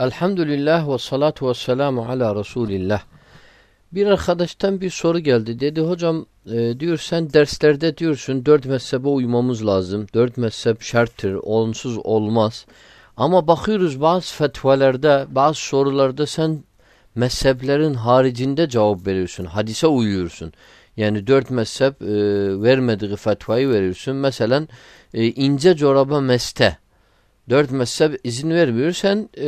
Elhamdülillah ve salatu ve selamu ala Resulillah. Bir arkadaştan bir soru geldi. Dedi hocam e, diyor sen derslerde diyorsun dört mezhebe uymamız lazım. Dört mezhep şarttır. Onsuz olmaz. Ama bakıyoruz bazı fetvalarda, bazı sorularda sen mezheplerin haricinde cevap veriyorsun. Hadise uyuyorsun. Yani dört mezhep e, vermediği fetvayı veriyorsun. Mesela e, ince çoraba meste. Dört mezhep izin vermiyor. Sen e,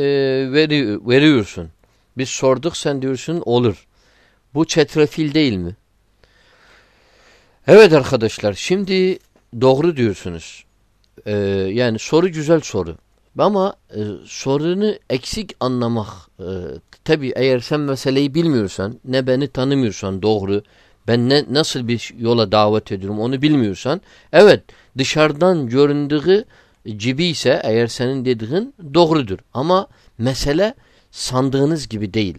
veri, veriyorsun. Biz sorduk sen diyorsun olur. Bu çetrefil değil mi? Evet arkadaşlar şimdi doğru diyorsunuz. Ee, yani soru güzel soru. Ama e, sorunu eksik anlamak e, tabi eğer sen meseleyi bilmiyorsan ne beni tanımıyorsan doğru ben ne nasıl bir yola davet ediyorum onu bilmiyorsan evet dışarıdan göründüğü cibi ise eğer senin dediğin doğrudur ama mesele sandığınız gibi değil.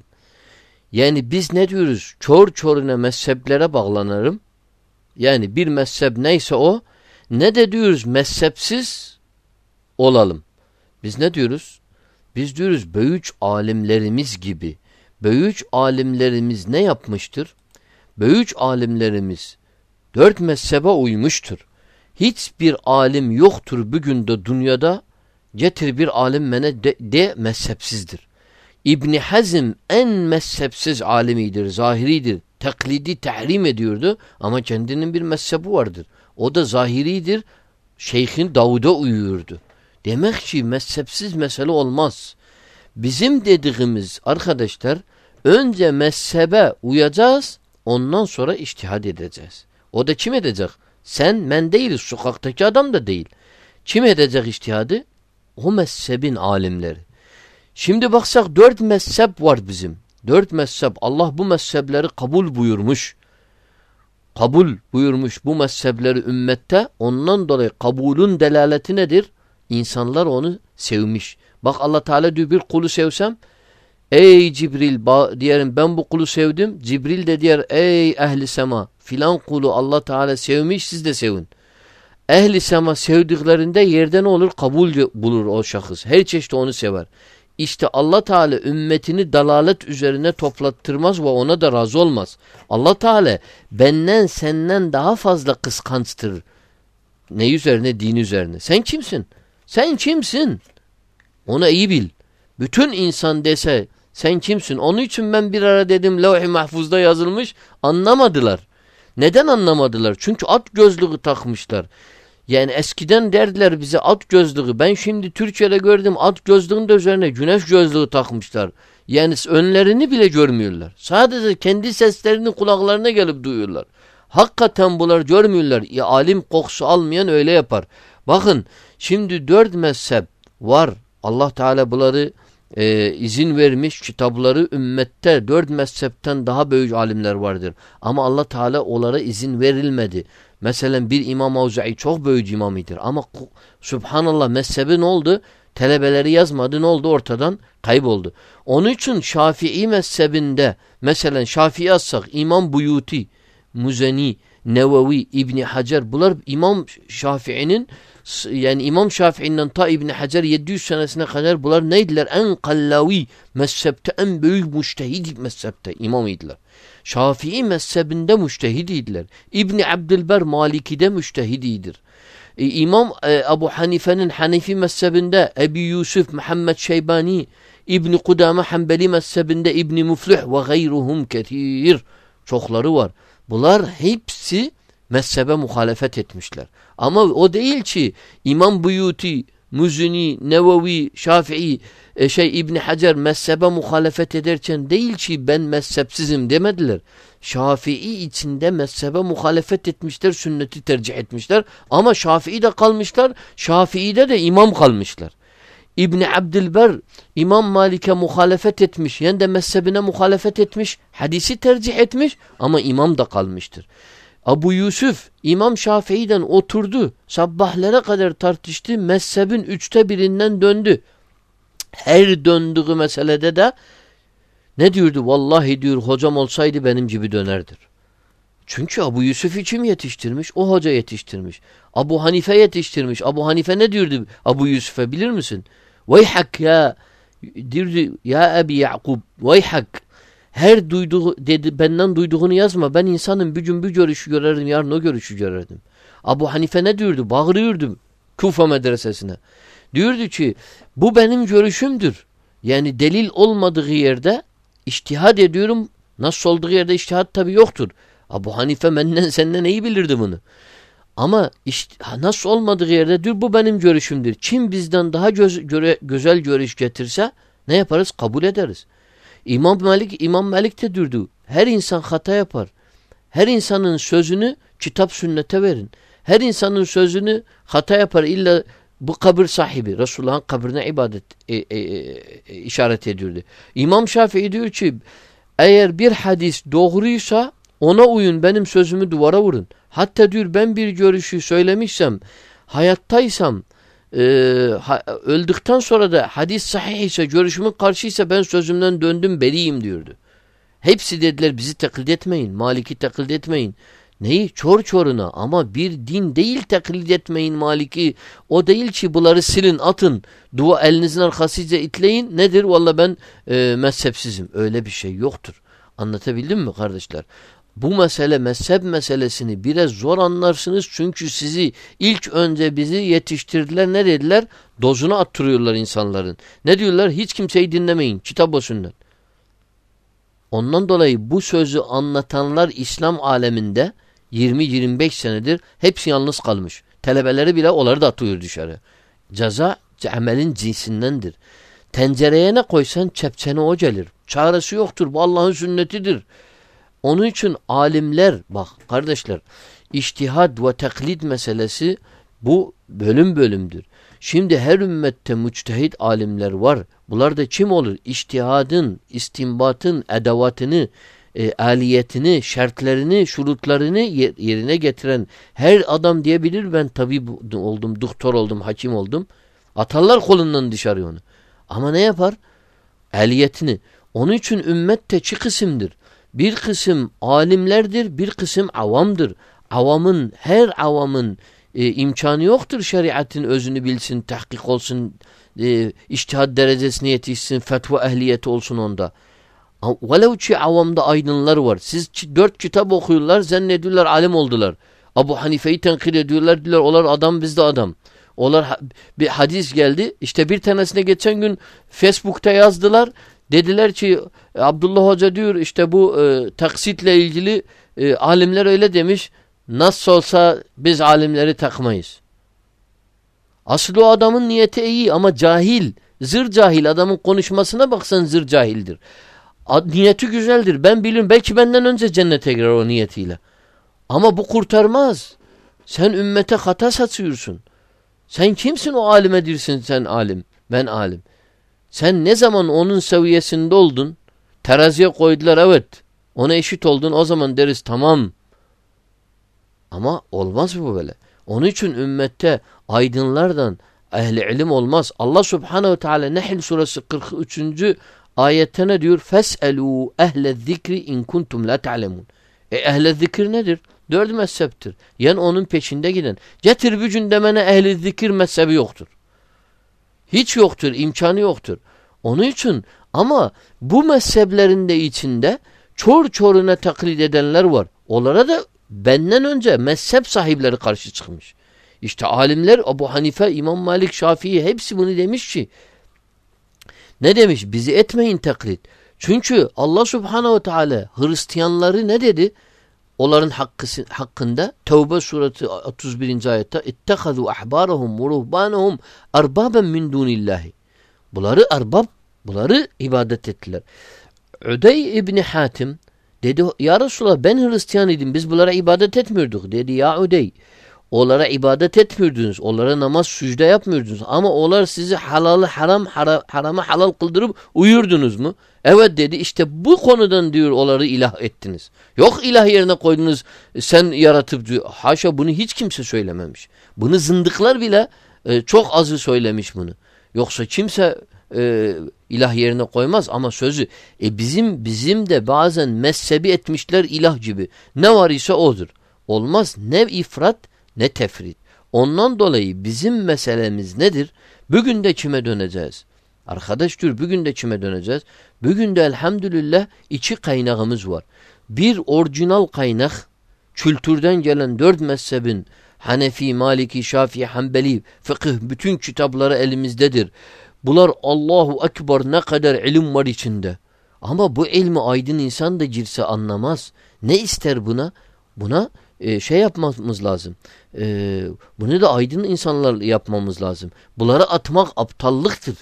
Yani biz ne diyoruz? Çor çoruna mezheplere bağlanırım. Yani bir mezhep neyse o ne de diyoruz mezhepsiz olalım. Biz ne diyoruz? Biz diyoruz böyüç alimlerimiz gibi. Böyüç alimlerimiz ne yapmıştır? Böyüç alimlerimiz dört mezhebe uymuştur. Hiçbir alim yoktur bugün de dünyada getir bir alim mene de, de mezhepsizdir. İbni Hazm en mezhepsiz alimidir, zahiridir. Taklidi tahrim ediyordu ama kendinin bir mezhebi vardır. O da zahiridir. Şeyhin Davud'a uyuyordu. Demek ki mezhepsiz mesele olmaz. Bizim dediğimiz arkadaşlar önce mezhebe uyacağız ondan sonra iştihad edeceğiz. O da kim edecek? Sen ben değiliz. Sokaktaki adam da değil. Kim edecek iştihadı? O mezhebin alimleri. Şimdi baksak dört mezhep var bizim. Dört mezhep. Allah bu mezhepleri kabul buyurmuş. Kabul buyurmuş bu mezhepleri ümmette. Ondan dolayı kabulün delaleti nedir? İnsanlar onu sevmiş. Bak Allah Teala diyor bir kulu sevsem Ey Cibril diyelim ben bu kulu sevdim. Cibril de diyor ey ehli sema filan kulu Allah Teala sevmiş siz de sevin. Ehli sema sevdiklerinde yerden olur? Kabul bulur o şahıs. Her çeşit onu sever. İşte Allah Teala ümmetini dalalet üzerine toplattırmaz ve ona da razı olmaz. Allah Teala benden senden daha fazla kıskançtır. Ne üzerine? Din üzerine. Sen kimsin? Sen kimsin? Onu iyi bil. Bütün insan dese sen kimsin? Onun için ben bir ara dedim levh-i mahfuzda yazılmış anlamadılar. Neden anlamadılar? Çünkü at gözlüğü takmışlar. Yani eskiden derdiler bize at gözlüğü. Ben şimdi Türkiye'de gördüm at gözlüğünün de üzerine güneş gözlüğü takmışlar. Yani önlerini bile görmüyorlar. Sadece kendi seslerini kulaklarına gelip duyuyorlar. Hakikaten bunlar görmüyorlar. Ya, alim kokusu almayan öyle yapar. Bakın şimdi dört mezhep var. Allah Teala bunları e, izin vermiş kitapları ümmette dört mezhepten daha büyük alimler vardır. Ama Allah Teala onlara izin verilmedi. Mesela bir İmam Avza'i çok büyük imamidir. Ama subhanallah mezhebi ne oldu? Telebeleri yazmadı ne oldu ortadan? Kayboldu. Onun için Şafii mezhebinde mesela Şafii yazsak İmam Buyuti, Muzeni, Nevevi, İbni Hacer bunlar İmam Şafii'nin yani İmam Şafii'nden ta İbni Hacer 700 senesine kadar bunlar neydiler? En kallavi mezhepte en büyük müştehid mezhepte imam idiler. Şafii mezhebinde müştehidiydiler. İbni Abdülber Maliki'de müştehididir. E, İmam e, Ebu Hanife'nin Hanifi mezhebinde Ebi Yusuf, Muhammed Şeybani, İbni Kudame Hanbeli mezhebinde İbni Muflih ve gayruhum ketir. Çokları var. Bunlar hepsi mezhebe muhalefet etmişler. Ama o değil ki İmam Buyuti, Muzuni, Nevevi, Şafii, e, şey İbn Hacer mezhebe muhalefet ederken değil ki ben mezhepsizim demediler. Şafii içinde mezhebe muhalefet etmişler, sünneti tercih etmişler. Ama Şafii de kalmışlar, Şafii'de de imam kalmışlar. İbni Abdülber İmam Malik'e muhalefet etmiş, yani de mezhebine muhalefet etmiş, hadisi tercih etmiş ama imam da kalmıştır. Abu Yusuf İmam Şafii'den oturdu. Sabahlara kadar tartıştı. Mezhebin üçte birinden döndü. Her döndüğü meselede de ne diyordu? Vallahi diyor hocam olsaydı benim gibi dönerdir. Çünkü Abu Yusuf için yetiştirmiş? O hoca yetiştirmiş. Abu Hanife yetiştirmiş. Abu Hanife ne diyordu Abu Yusuf'e bilir misin? Veyhak ya Dirdi ya Ebi Yakub veyhak her duyduğu dedi benden duyduğunu yazma. Ben insanın bir gün bir görüşü görerdim yarın o görüşü görerdim. Abu Hanife ne diyordu? Bağırıyordu Kufa medresesine. Diyordu ki bu benim görüşümdür. Yani delil olmadığı yerde iştihad ediyorum. Nasıl olduğu yerde iştihad tabi yoktur. Abu Hanife benden senden iyi bilirdi bunu. Ama işte, nasıl olmadığı yerde diyor bu benim görüşümdür. Kim bizden daha göz, göre, güzel görüş getirse ne yaparız? Kabul ederiz. İmam Malik İmam Malik de durdu. Her insan hata yapar. Her insanın sözünü kitap sünnete verin. Her insanın sözünü hata yapar. İlla bu kabir sahibi Resulullah'ın kabrine ibadet e, e, e, işaret ediyordu. İmam Şafii diyor ki eğer bir hadis doğruysa ona uyun benim sözümü duvara vurun. Hatta diyor ben bir görüşü söylemişsem hayattaysam e, ha, öldükten sonra da hadis sahih ise görüşümün karşıysa ben sözümden döndüm beriyim diyordu. Hepsi dediler bizi taklit etmeyin. Maliki taklit etmeyin. Neyi? Çor çoruna ama bir din değil taklit etmeyin Maliki. O değil ki bunları silin atın. Dua elinizin arkasıca itleyin. Nedir? Valla ben e, mezhepsizim. Öyle bir şey yoktur. Anlatabildim mi kardeşler? Bu mesele mezhep meselesini biraz zor anlarsınız. Çünkü sizi ilk önce bizi yetiştirdiler. Ne dediler? Dozunu attırıyorlar insanların. Ne diyorlar? Hiç kimseyi dinlemeyin. Kitap o sünnet. Ondan dolayı bu sözü anlatanlar İslam aleminde 20-25 senedir hepsi yalnız kalmış. Telebeleri bile onları da atıyor dışarı. Ceza amelin cinsindendir. Tencereye ne koysan çepçene o gelir. Çaresi yoktur. Bu Allah'ın sünnetidir. Onun için alimler bak kardeşler iştihad ve taklid meselesi bu bölüm bölümdür. Şimdi her ümmette müçtehit alimler var. Bunlar da kim olur? İştihadın, istinbatın edevatını, e, aliyetini, şartlarını, şurutlarını yerine getiren her adam diyebilir ben tabip oldum, doktor oldum, hakim oldum. Atarlar kolundan dışarı onu. Ama ne yapar? Aliyetini. Onun için ümmet de çi kısımdır. Bir kısım alimlerdir, bir kısım avamdır. Avamın, her avamın e, imkanı yoktur şeriatın özünü bilsin, tahkik olsun, e, iştihad derecesine yetişsin, fetva ehliyeti olsun onda. Velev ki avamda aydınlar var. Siz dört kitap okuyorlar, zannediyorlar alim oldular. Abu Hanife'yi tenkit ediyorlar, diyorlar olar adam biz de adam. Olar bir hadis geldi. İşte bir tanesine geçen gün Facebook'ta yazdılar. Dediler ki Abdullah Hoca diyor işte bu e, taksitle ilgili e, alimler öyle demiş. Nasıl olsa biz alimleri takmayız. Aslı o adamın niyeti iyi ama cahil. Zır cahil. Adamın konuşmasına baksan zır cahildir. Niyeti güzeldir. Ben bilirim. Belki benden önce cennete girer o niyetiyle. Ama bu kurtarmaz. Sen ümmete hata satıyorsun. Sen kimsin o alime dirsin sen alim. Ben alim. Sen ne zaman onun seviyesinde oldun? Teraziye koydular evet. Ona eşit oldun o zaman deriz tamam. Ama olmaz bu böyle. Onun için ümmette aydınlardan ehli ilim olmaz. Allah subhanehu teala Nehl suresi 43. ayette ne diyor? Fes'elû ehle zikri in kuntum la ta'lemun. E ehle zikir nedir? Dört mezheptir. Yani onun peşinde giden. Getir bir gün demene ehli zikir mezhebi yoktur. Hiç yoktur, imkanı yoktur. Onun için ama bu mezheplerinde içinde çor çoruna taklit edenler var. Onlara da benden önce mezhep sahipleri karşı çıkmış. İşte alimler Abu Hanife, İmam Malik, Şafii hepsi bunu demiş ki ne demiş? Bizi etmeyin taklit. Çünkü Allah Subhanahu Teala Hristiyanları ne dedi? Onların hakkı, hakkında Tevbe suresi 31. ayette ittehadu ahbarahum ve ruhbanahum erbaben min dunillahi. Bunları erbab, bunları ibadet ettiler. Üdey İbni Hatim dedi ya Resulallah ben Hristiyan idim biz bunlara ibadet etmiyorduk. Dedi ya Üdey onlara ibadet etmiyordunuz. Onlara namaz sücde yapmıyordunuz. Ama onlar sizi halalı haram hara, harama halal kıldırıp uyurdunuz mu? Evet dedi işte bu konudan diyor onları ilah ettiniz. Yok ilah yerine koydunuz sen yaratıp diyor. Haşa bunu hiç kimse söylememiş. Bunu zındıklar bile e, çok azı söylemiş bunu. Yoksa kimse e, ilah yerine koymaz ama sözü e bizim bizim de bazen mezhebi etmişler ilah gibi. Ne var ise odur. Olmaz ne ifrat ne tefrit. Ondan dolayı bizim meselemiz nedir? Bugün de kime döneceğiz? Arkadaş dur bugün de kime döneceğiz? Bugün de elhamdülillah iki kaynağımız var. Bir orijinal kaynak kültürden gelen dört mezhebin Hanefi, Maliki, Şafii, Hanbeli, fıkıh bütün kitapları elimizdedir. Bunlar Allahu Ekber ne kadar ilim var içinde. Ama bu ilmi aydın insan da girse anlamaz. Ne ister buna? Buna e, şey yapmamız lazım. E, bunu da aydın insanlar yapmamız lazım. Bunları atmak aptallıktır.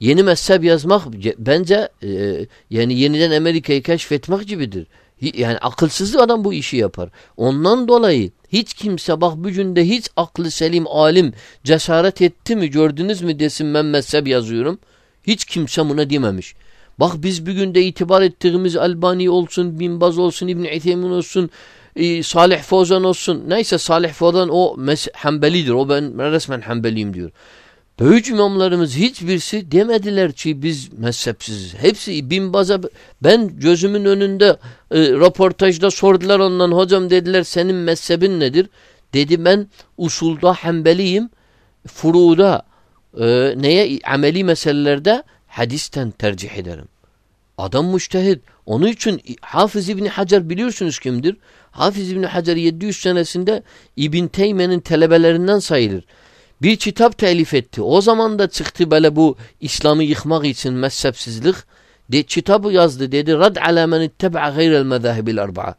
Yeni mezhep yazmak bence e, yani yeniden Amerika'yı keşfetmek gibidir. Yani akılsız adam bu işi yapar. Ondan dolayı hiç kimse bak bugün de hiç aklı selim alim cesaret etti mi gördünüz mü desin ben mezhep yazıyorum. Hiç kimse buna dememiş. Bak biz bugün de itibar ettiğimiz Albani olsun, Binbaz olsun, İbn İtheymin olsun, e, Salih Fozan olsun. Neyse Salih Fozan o Hanbelidir. O ben resmen Hanbeliyim diyor. Büyük imamlarımız hiçbirisi demediler ki biz mezhepsiziz. Hepsi binbaza ben gözümün önünde e, röportajda sordular ondan hocam dediler senin mezhebin nedir? Dedi ben usulda hembeliyim. Furuda e, neye ameli meselelerde hadisten tercih ederim. Adam müştehid. Onun için Hafız İbni Hacer biliyorsunuz kimdir? Hafız İbni Hacer 700 senesinde İbn Teyme'nin telebelerinden sayılır bir kitap telif etti. O zaman da çıktı böyle bu İslam'ı yıkmak için mezhepsizlik. De, kitabı yazdı dedi. Rad ala men itteba'a gayrel mezahibil arba'a.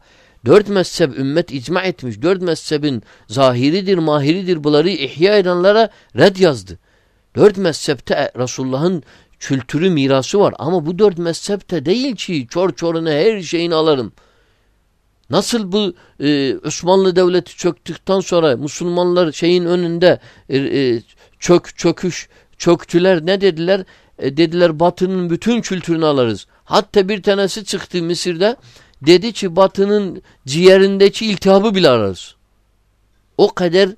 Dört mezhep ümmet icma etmiş. Dört mezhebin zahiridir, mahiridir. Bunları ihya edenlere red yazdı. Dört mezhepte Resulullah'ın kültürü mirası var. Ama bu dört mezhepte değil ki çor çoruna her şeyini alırım. Nasıl bu e, Osmanlı Devleti çöktükten sonra Müslümanlar şeyin önünde e, e, çök çöküş çöktüler ne dediler? E, dediler Batı'nın bütün kültürünü alırız. Hatta bir tanesi çıktı Mısır'da dedi ki Batı'nın ciğerindeki iltihabı bile ararız. O kadar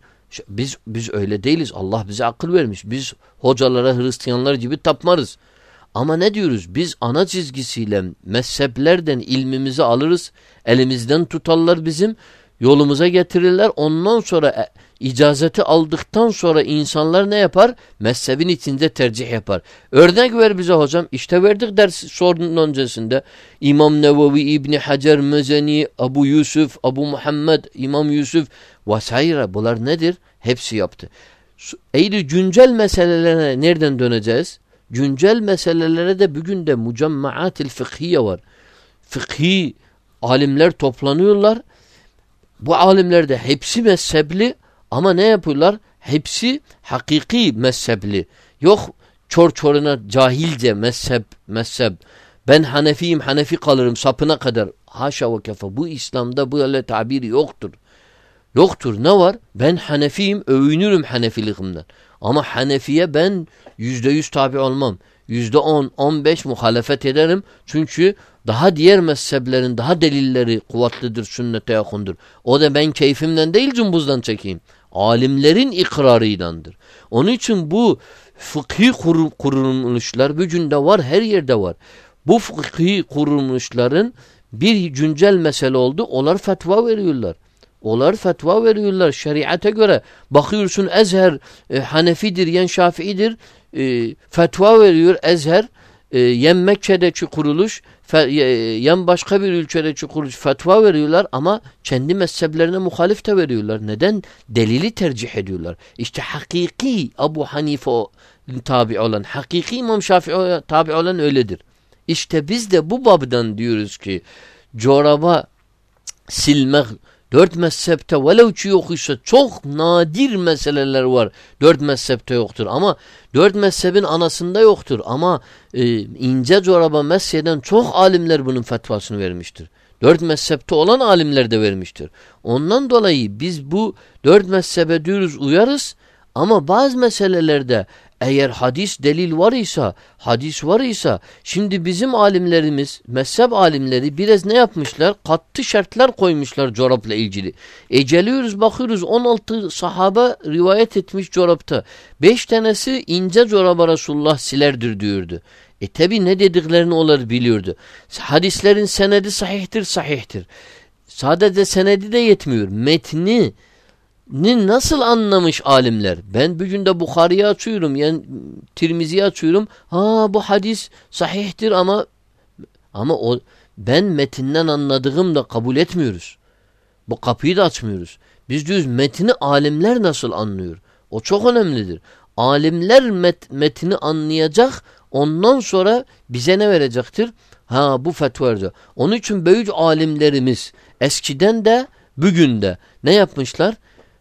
biz biz öyle değiliz. Allah bize akıl vermiş. Biz hocalara Hristiyanlar gibi tapmarız. Ama ne diyoruz? Biz ana çizgisiyle mezheplerden ilmimizi alırız. Elimizden tutarlar bizim. Yolumuza getirirler. Ondan sonra e, icazeti aldıktan sonra insanlar ne yapar? Mezhebin içinde tercih yapar. Örnek ver bize hocam. İşte verdik ders sorunun öncesinde. İmam Nevevi, İbni Hacer, Mezeni, Abu Yusuf, Abu Muhammed, İmam Yusuf vesaire. Bunlar nedir? Hepsi yaptı. Eğri güncel meselelere nereden döneceğiz? Güncel meselelere de bugün de mucemmaatil fıkhiye var. Fıkhi alimler toplanıyorlar. Bu alimler de hepsi mezhepli ama ne yapıyorlar? Hepsi hakiki mezhepli. Yok çor çoruna cahilce mezhep mezhep. Ben Hanefiyim Hanefi kalırım sapına kadar. Haşa ve kefe. Bu İslam'da böyle tabiri yoktur. Yoktur. Ne var? Ben Hanefiyim övünürüm Hanefiliğimden. Ama Hanefi'ye ben yüzde yüz tabi olmam. Yüzde on, on beş muhalefet ederim. Çünkü daha diğer mezheplerin daha delilleri kuvvetlidir, sünnete yakındır. O da ben keyfimden değil cımbızdan çekeyim. Alimlerin ikrarıydandır. Onun için bu fıkhi kur kurulmuşlar bugün de var, her yerde var. Bu fıkhi kurulmuşların bir güncel mesele oldu. Onlar fetva veriyorlar. Onlar fetva veriyorlar şeriate göre. Bakıyorsun Ezher e, Hanefidir, yen Şafii'dir. E, fetva veriyor Ezher. E, yen Mekke'deki kuruluş, e, yen başka bir ülkedeki kuruluş fetva veriyorlar ama kendi mezheplerine muhalif de veriyorlar. Neden? Delili tercih ediyorlar. İşte hakiki Abu Hanife tabi olan, hakiki İmam Şafii tabi olan öyledir. İşte biz de bu babdan diyoruz ki coraba silmek Dört mezhepte velev ki yokuysa çok nadir meseleler var. Dört mezhepte yoktur ama dört mezhebin anasında yoktur. Ama e, ince çoraba mesyeden çok alimler bunun fetvasını vermiştir. Dört mezhepte olan alimler de vermiştir. Ondan dolayı biz bu dört mezhebe diyoruz uyarız ama bazı meselelerde eğer hadis delil var ise, hadis var ise şimdi bizim alimlerimiz, mezhep alimleri biraz ne yapmışlar? Katlı şartlar koymuşlar çorapla ilgili. Eceliyoruz bakıyoruz 16 sahaba rivayet etmiş çorapta. 5 tanesi ince çoraba Resulullah silerdir diyordu. E tabi ne dediklerini onlar biliyordu. Hadislerin senedi sahihtir, sahihtir. Sadece senedi de yetmiyor. Metni ni nasıl anlamış alimler? Ben bugün de Bukhari'yi açıyorum, yani Tirmizi'yi açıyorum. Ha bu hadis sahihtir ama ama o ben metinden anladığım da kabul etmiyoruz. Bu kapıyı da açmıyoruz. Biz diyoruz metini alimler nasıl anlıyor? O çok önemlidir. Alimler met, metini anlayacak ondan sonra bize ne verecektir? Ha bu fetva. Onun için büyük alimlerimiz eskiden de bugün de ne yapmışlar?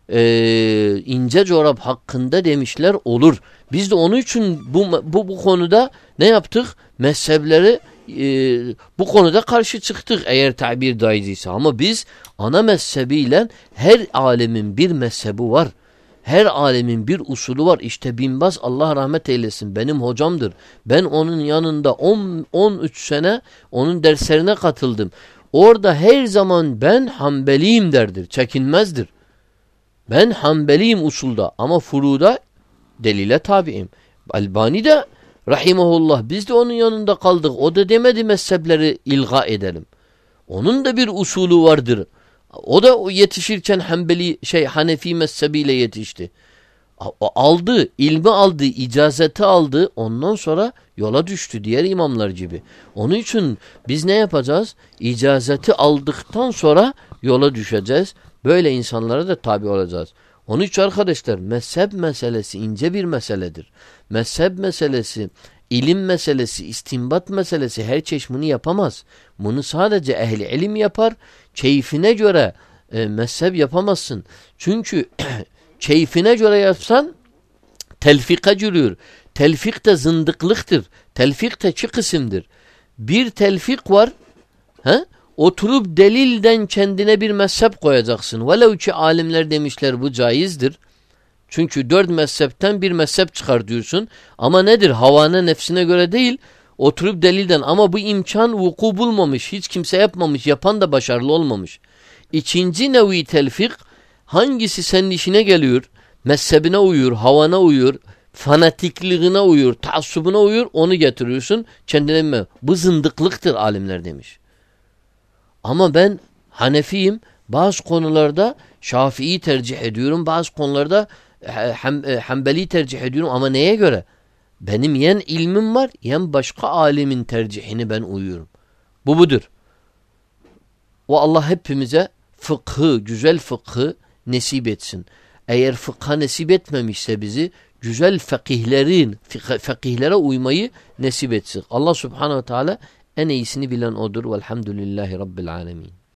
Ee, ince çorap hakkında demişler olur. Biz de onun için bu, bu, bu konuda ne yaptık? Mezhepleri e, bu konuda karşı çıktık eğer tabir caizse. Ama biz ana mezhebiyle her alemin bir mezhebi var. Her alemin bir usulü var. İşte Binbaz Allah rahmet eylesin benim hocamdır. Ben onun yanında 10 13 sene onun derslerine katıldım. Orada her zaman ben Hanbeliyim derdir. Çekinmezdir. Ben Hanbeliyim usulda ama furuda delile tabiim. Albani de rahimahullah biz de onun yanında kaldık. O da demedi mezhepleri ilga edelim. Onun da bir usulü vardır. O da yetişirken Hanbeli şey Hanefi mezhebiyle yetişti. O aldı, ilmi aldı, icazeti aldı. Ondan sonra yola düştü diğer imamlar gibi. Onun için biz ne yapacağız? İcazeti aldıktan sonra yola düşeceğiz. Böyle insanlara da tabi olacağız. Onun için arkadaşlar mezhep meselesi ince bir meseledir. Mezhep meselesi, ilim meselesi, istinbat meselesi her çeşmini yapamaz. Bunu sadece ehli ilim yapar. Keyfine göre e, mezhep yapamazsın. Çünkü keyfine göre yapsan telfika giriyor. Telfik de zındıklıktır. Telfik de iki kısımdır. Bir telfik var. He? Oturup delilden kendine bir mezhep koyacaksın. Velev ki alimler demişler bu caizdir. Çünkü dört mezhepten bir mezhep çıkar diyorsun. Ama nedir? Havana nefsine göre değil. Oturup delilden ama bu imkan vuku bulmamış. Hiç kimse yapmamış. Yapan da başarılı olmamış. İkinci nevi telfik hangisi senin işine geliyor? Mezhebine uyuyor, havana uyuyor, fanatikliğine uyuyor, taassubuna uyuyor onu getiriyorsun. Kendine? Bu zındıklıktır alimler demiş. Ama ben Hanefiyim. Bazı konularda Şafii'yi tercih ediyorum. Bazı konularda hem, e, Hanbeli tercih ediyorum. Ama neye göre? Benim yen ilmim var, yen başka alimin tercihini ben uyuyorum. Bu budur. O Allah hepimize fıkhı, güzel fıkhı nesip etsin. Eğer fıkha nesip etmemişse bizi güzel fakihlerin, fakihlere uymayı nesip etsin. Allah subhanehu ve teala en iyisini bilen odur. Velhamdülillahi Rabbil alemin.